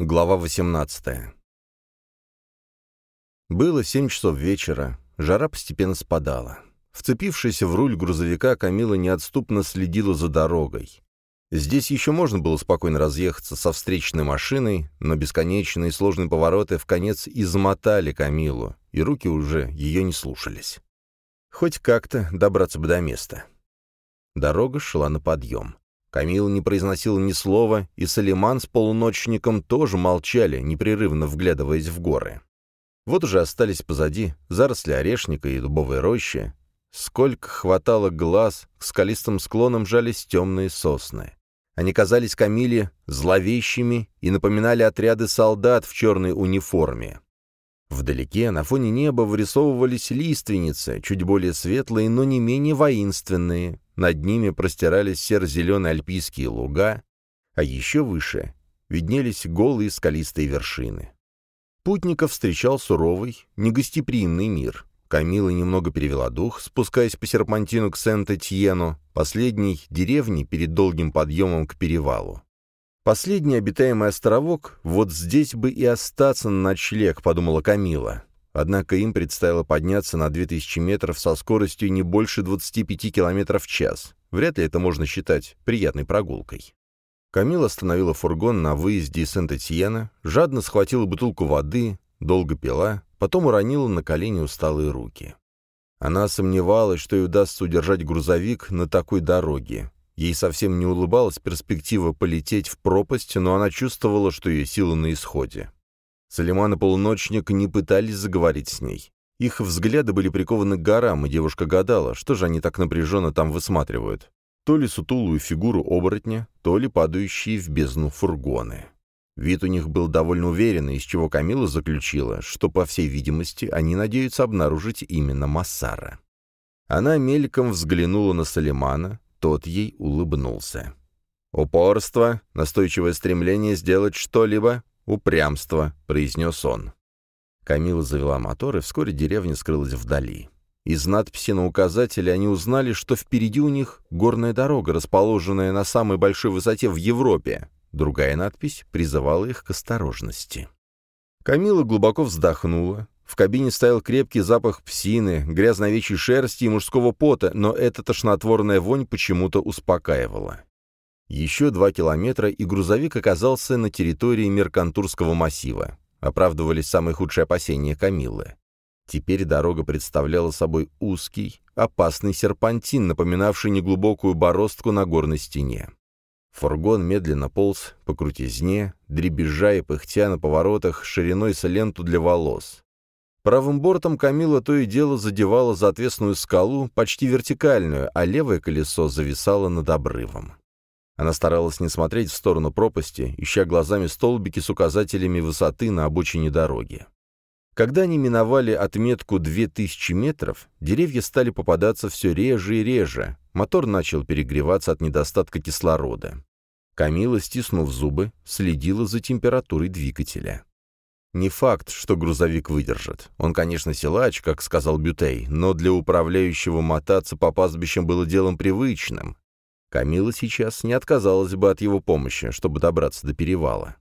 Глава 18 Было семь часов вечера, жара постепенно спадала. Вцепившись в руль грузовика, Камила неотступно следила за дорогой. Здесь еще можно было спокойно разъехаться со встречной машиной, но бесконечные сложные повороты в конец измотали Камилу, и руки уже ее не слушались. Хоть как-то добраться бы до места. Дорога шла на подъем. Камил не произносил ни слова, и Салиман с полуночником тоже молчали, непрерывно вглядываясь в горы. Вот уже остались позади заросли орешника и дубовой рощи. Сколько хватало глаз, к скалистым склонам жались темные сосны. Они казались Камиле зловещими и напоминали отряды солдат в черной униформе. Вдалеке, на фоне неба, вырисовывались лиственницы, чуть более светлые, но не менее воинственные, над ними простирались серо-зеленые альпийские луга, а еще выше виднелись голые скалистые вершины. Путников встречал суровый, негостеприимный мир. Камила немного перевела дух, спускаясь по серпантину к Сент-Этьену, последней деревне перед долгим подъемом к перевалу. Последний обитаемый островок, вот здесь бы и остаться на ночлег, подумала Камила. Однако им предстояло подняться на 2000 метров со скоростью не больше 25 км в час. Вряд ли это можно считать приятной прогулкой. Камила остановила фургон на выезде из Сент-Этьена, жадно схватила бутылку воды, долго пила, потом уронила на колени усталые руки. Она сомневалась, что ей удастся удержать грузовик на такой дороге. Ей совсем не улыбалась перспектива полететь в пропасть, но она чувствовала, что ее силы на исходе. Салиман и полуночник не пытались заговорить с ней. Их взгляды были прикованы к горам, и девушка гадала, что же они так напряженно там высматривают. То ли сутулую фигуру оборотня, то ли падающие в бездну фургоны. Вид у них был довольно уверенный, из чего Камила заключила, что, по всей видимости, они надеются обнаружить именно Массара. Она мельком взглянула на Салимана, тот ей улыбнулся. Упорство, настойчивое стремление сделать что-либо, «Упрямство», — произнес он. Камила завела мотор, и вскоре деревня скрылась вдали. Из надписи на указателе они узнали, что впереди у них горная дорога, расположенная на самой большой высоте в Европе. Другая надпись призывала их к осторожности. Камила глубоко вздохнула. В кабине стоял крепкий запах псины, грязновечьей шерсти и мужского пота, но эта тошнотворная вонь почему-то успокаивала. Еще два километра, и грузовик оказался на территории Меркантурского массива. Оправдывались самые худшие опасения Камиллы. Теперь дорога представляла собой узкий, опасный серпантин, напоминавший неглубокую бороздку на горной стене. Фургон медленно полз по крутизне, дребезжа и пыхтя на поворотах шириной с ленту для волос. Правым бортом Камила то и дело задевала за отвесную скалу, почти вертикальную, а левое колесо зависало над обрывом. Она старалась не смотреть в сторону пропасти, ища глазами столбики с указателями высоты на обочине дороги. Когда они миновали отметку 2000 метров, деревья стали попадаться все реже и реже, мотор начал перегреваться от недостатка кислорода. Камила, стиснув зубы, следила за температурой двигателя. Не факт, что грузовик выдержит. Он, конечно, силач, как сказал Бютей, но для управляющего мотаться по пастбищам было делом привычным. Камила сейчас не отказалась бы от его помощи, чтобы добраться до перевала.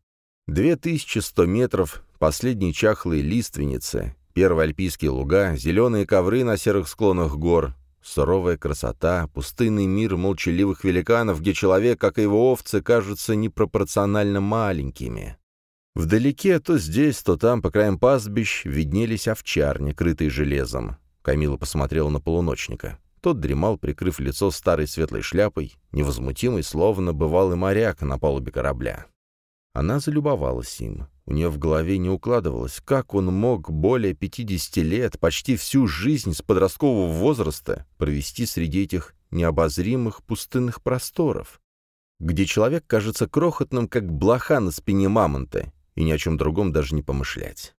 2100 метров, последние чахлые лиственницы, первые альпийские луга, зеленые ковры на серых склонах гор, суровая красота, пустынный мир молчаливых великанов, где человек, как и его овцы, кажутся непропорционально маленькими. Вдалеке, то здесь, то там, по краям пастбищ, виднелись овчарни, крытые железом. Камила посмотрела на полуночника. Тот дремал, прикрыв лицо старой светлой шляпой, невозмутимый, словно бывалый моряк на палубе корабля. Она залюбовалась им. У нее в голове не укладывалось, как он мог более 50 лет, почти всю жизнь с подросткового возраста провести среди этих необозримых пустынных просторов, где человек кажется крохотным, как блоха на спине мамонта, и ни о чем другом даже не помышлять.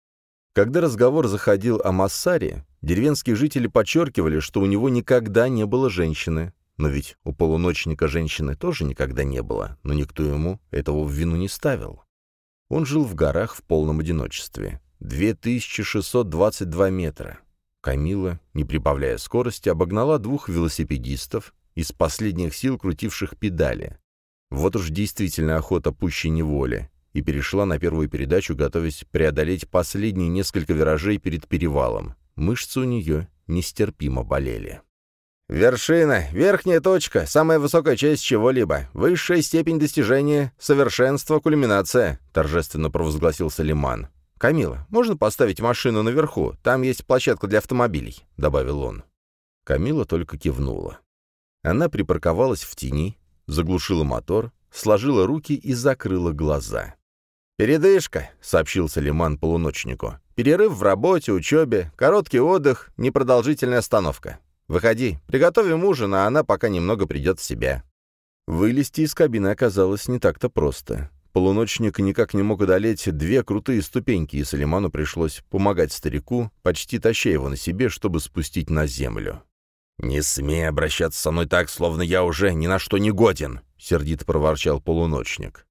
Когда разговор заходил о Массаре, деревенские жители подчеркивали, что у него никогда не было женщины. Но ведь у полуночника женщины тоже никогда не было, но никто ему этого в вину не ставил. Он жил в горах в полном одиночестве. 2622 метра. Камила, не прибавляя скорости, обогнала двух велосипедистов, из последних сил крутивших педали. Вот уж действительно охота пуще неволи. И перешла на первую передачу, готовясь преодолеть последние несколько виражей перед перевалом. Мышцы у нее нестерпимо болели. «Вершина, верхняя точка, самая высокая часть чего-либо, высшая степень достижения, совершенство, кульминация», — торжественно провозгласил Салиман. «Камила, можно поставить машину наверху? Там есть площадка для автомобилей», — добавил он. Камила только кивнула. Она припарковалась в тени, заглушила мотор, сложила руки и закрыла глаза. «Передышка», — сообщил Салиман полуночнику. «Перерыв в работе, учебе, короткий отдых, непродолжительная остановка. Выходи, приготовим ужин, а она пока немного придет в себя». Вылезти из кабины оказалось не так-то просто. Полуночник никак не мог одолеть две крутые ступеньки, и Салиману пришлось помогать старику, почти таща его на себе, чтобы спустить на землю. «Не смей обращаться со мной так, словно я уже ни на что не годен», — сердито проворчал полуночник.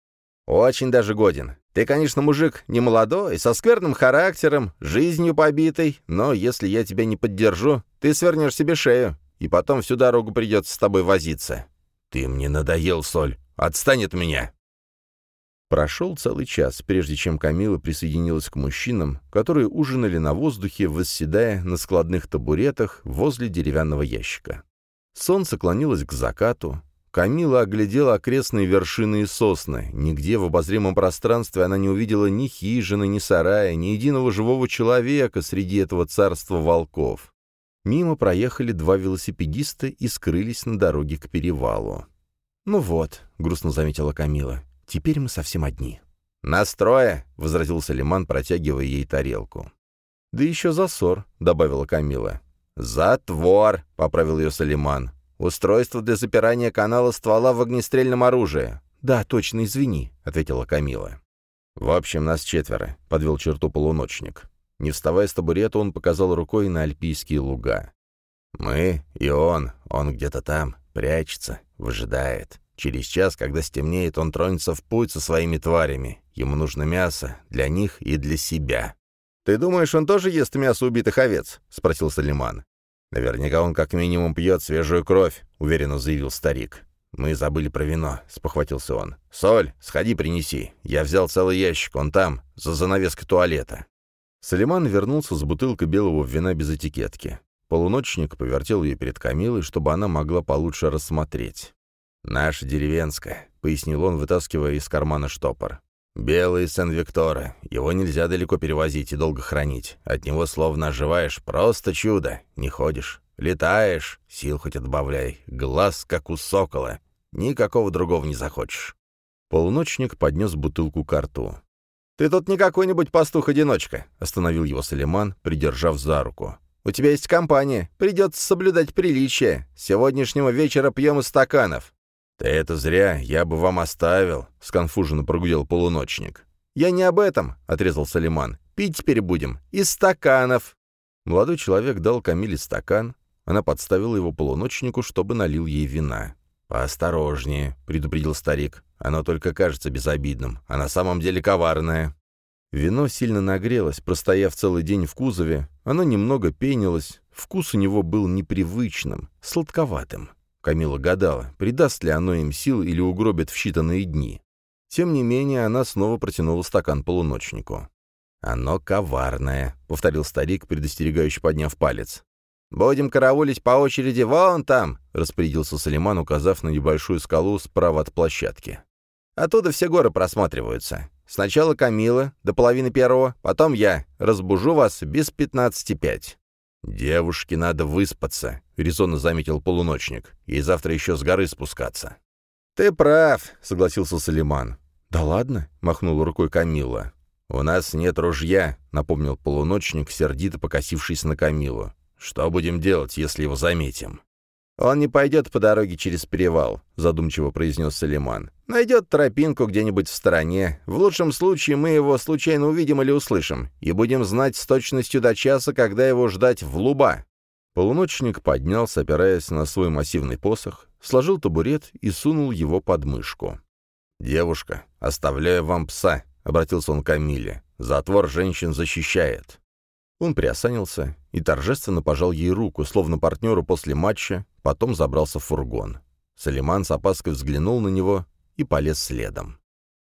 «Очень даже годен. Ты, конечно, мужик не молодой, со скверным характером, жизнью побитой, но если я тебя не поддержу, ты свернешь себе шею, и потом всю дорогу придется с тобой возиться. Ты мне надоел, Соль. Отстань от меня!» Прошел целый час, прежде чем Камила присоединилась к мужчинам, которые ужинали на воздухе, восседая на складных табуретах возле деревянного ящика. Солнце клонилось к закату. Камила оглядела окрестные вершины и сосны. Нигде в обозримом пространстве она не увидела ни хижины, ни сарая, ни единого живого человека среди этого царства волков. Мимо проехали два велосипедиста и скрылись на дороге к перевалу. «Ну вот», — грустно заметила Камила, Теперь мы совсем одни». «Настроя!» — возразил Салиман, протягивая ей тарелку. «Да еще засор», — добавила Камила. «Затвор!» — поправил ее Салиман. «Устройство для запирания канала ствола в огнестрельном оружии». «Да, точно, извини», — ответила Камила. «В общем, нас четверо», — подвел черту полуночник. Не вставая с табурета, он показал рукой на альпийские луга. «Мы и он. Он где-то там, прячется, выжидает. Через час, когда стемнеет, он тронется в путь со своими тварями. Ему нужно мясо для них и для себя. «Ты думаешь, он тоже ест мясо убитых овец?» — спросил Салиман. «Наверняка он как минимум пьет свежую кровь», — уверенно заявил старик. «Мы забыли про вино», — спохватился он. «Соль, сходи принеси. Я взял целый ящик, он там, за занавеской туалета». Салиман вернулся с бутылкой белого вина без этикетки. Полуночник повертел ее перед Камилой, чтобы она могла получше рассмотреть. «Наша деревенская», — пояснил он, вытаскивая из кармана штопор. «Белый Сен-Виктора. Его нельзя далеко перевозить и долго хранить. От него словно оживаешь. Просто чудо. Не ходишь. Летаешь. Сил хоть отбавляй. Глаз, как у сокола. Никакого другого не захочешь». Полуночник поднес бутылку к рту. «Ты тут не какой-нибудь пастух-одиночка», — остановил его Салиман, придержав за руку. «У тебя есть компания. Придется соблюдать приличие. С сегодняшнего вечера пьем из стаканов. «Да это зря, я бы вам оставил», — сконфуженно прогудел полуночник. «Я не об этом», — отрезал Салиман. «Пить теперь будем. Из стаканов». Молодой человек дал Камиле стакан. Она подставила его полуночнику, чтобы налил ей вина. «Поосторожнее», — предупредил старик. «Оно только кажется безобидным, а на самом деле коварное». Вино сильно нагрелось, простояв целый день в кузове. Оно немного пенилось. Вкус у него был непривычным, сладковатым. Камила гадала, придаст ли оно им сил или угробит в считанные дни. Тем не менее, она снова протянула стакан полуночнику. «Оно коварное», — повторил старик, предостерегающе подняв палец. «Будем караулить по очереди вон там», — распорядился Салиман, указав на небольшую скалу справа от площадки. «Оттуда все горы просматриваются. Сначала Камила, до половины первого, потом я. Разбужу вас без пятнадцати пять». «Девушке надо выспаться», — резонно заметил полуночник. «Ей завтра еще с горы спускаться». «Ты прав», — согласился Салиман. «Да ладно», — махнула рукой Камила. «У нас нет ружья», — напомнил полуночник, сердито покосившись на Камилу. «Что будем делать, если его заметим?» «Он не пойдет по дороге через перевал», — задумчиво произнес Салиман. «Найдет тропинку где-нибудь в стороне. В лучшем случае мы его случайно увидим или услышим, и будем знать с точностью до часа, когда его ждать в луба». Полуночник поднялся, опираясь на свой массивный посох, сложил табурет и сунул его под мышку. «Девушка, оставляю вам пса», — обратился он к Камиле. «Затвор женщин защищает». Он приосанился и торжественно пожал ей руку, словно партнеру после матча, потом забрался в фургон. Салиман с опаской взглянул на него и полез следом.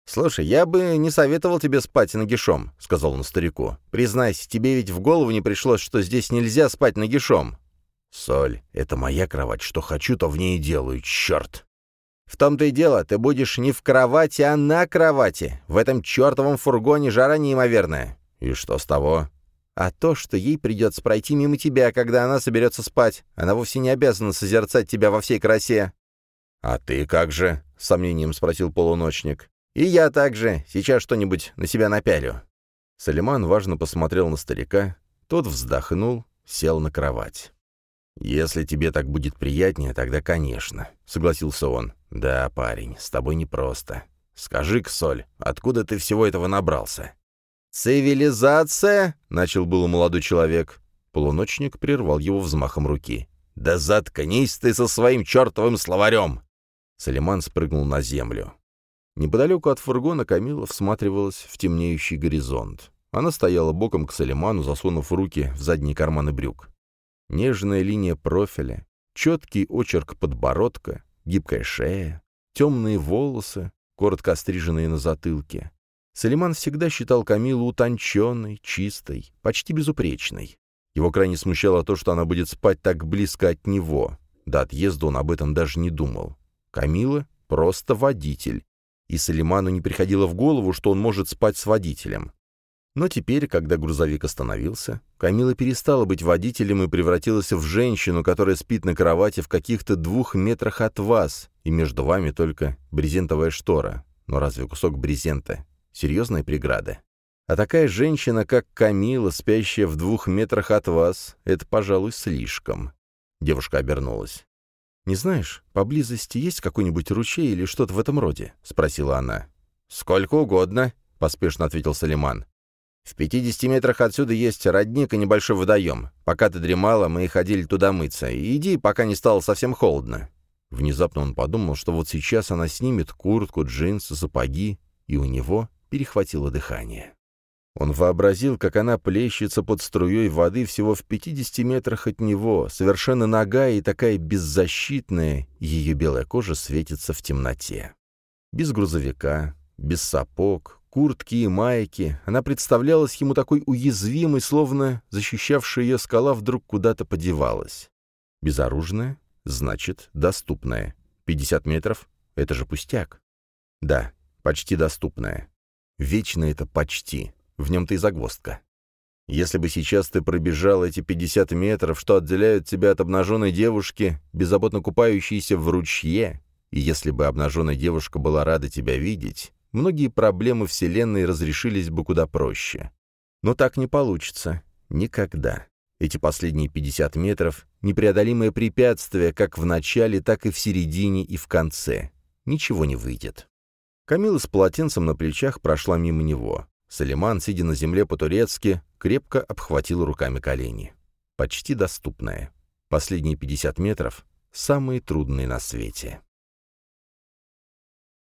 «Слушай, я бы не советовал тебе спать нагишом», — сказал он старику. «Признайся, тебе ведь в голову не пришло, что здесь нельзя спать нагишом». «Соль, это моя кровать, что хочу, то в ней и делаю, черт!» «В том-то и дело, ты будешь не в кровати, а на кровати. В этом чертовом фургоне жара неимоверная». «И что с того?» «А то, что ей придется пройти мимо тебя, когда она соберется спать. Она вовсе не обязана созерцать тебя во всей красе». «А ты как же?» — с сомнением спросил полуночник. «И я также. Сейчас что-нибудь на себя напялю». Салиман важно посмотрел на старика. Тот вздохнул, сел на кровать. «Если тебе так будет приятнее, тогда, конечно», — согласился он. «Да, парень, с тобой непросто. Скажи-ка, Соль, откуда ты всего этого набрался?» «Цивилизация?» — начал было молодой человек. Полуночник прервал его взмахом руки. «Да заткнись ты со своим чертовым словарем!» Салиман спрыгнул на землю. Неподалеку от фургона Камила всматривалась в темнеющий горизонт. Она стояла боком к Салиману, засунув руки в задние карманы брюк. Нежная линия профиля, четкий очерк подбородка, гибкая шея, темные волосы, коротко остриженные на затылке. Салиман всегда считал Камилу утонченной, чистой, почти безупречной. Его крайне смущало то, что она будет спать так близко от него. До отъезда он об этом даже не думал. Камила — просто водитель, и Салиману не приходило в голову, что он может спать с водителем. Но теперь, когда грузовик остановился, Камила перестала быть водителем и превратилась в женщину, которая спит на кровати в каких-то двух метрах от вас, и между вами только брезентовая штора. Но разве кусок брезента — серьезная преграда? А такая женщина, как Камила, спящая в двух метрах от вас, это, пожалуй, слишком. Девушка обернулась. «Не знаешь, поблизости есть какой-нибудь ручей или что-то в этом роде?» — спросила она. «Сколько угодно», — поспешно ответил Салиман. «В пятидесяти метрах отсюда есть родник и небольшой водоем. Пока ты дремала, мы ходили туда мыться. Иди, пока не стало совсем холодно». Внезапно он подумал, что вот сейчас она снимет куртку, джинсы, сапоги, и у него перехватило дыхание. Он вообразил, как она плещется под струей воды всего в 50 метрах от него, совершенно нагая и такая беззащитная, ее белая кожа светится в темноте. Без грузовика, без сапог, куртки и майки, она представлялась ему такой уязвимой, словно защищавшая ее скала вдруг куда-то подевалась. Безоружная, значит, доступная. 50 метров — это же пустяк. Да, почти доступная. Вечно это почти. В нем-то и загвоздка. Если бы сейчас ты пробежал эти 50 метров, что отделяют тебя от обнаженной девушки, беззаботно купающейся в ручье, и если бы обнаженная девушка была рада тебя видеть, многие проблемы Вселенной разрешились бы куда проще. Но так не получится. Никогда. Эти последние 50 метров — непреодолимое препятствие как в начале, так и в середине и в конце. Ничего не выйдет. Камила с полотенцем на плечах прошла мимо него. Салиман, сидя на земле по-турецки, крепко обхватил руками колени. Почти доступная. Последние 50 метров — самые трудные на свете.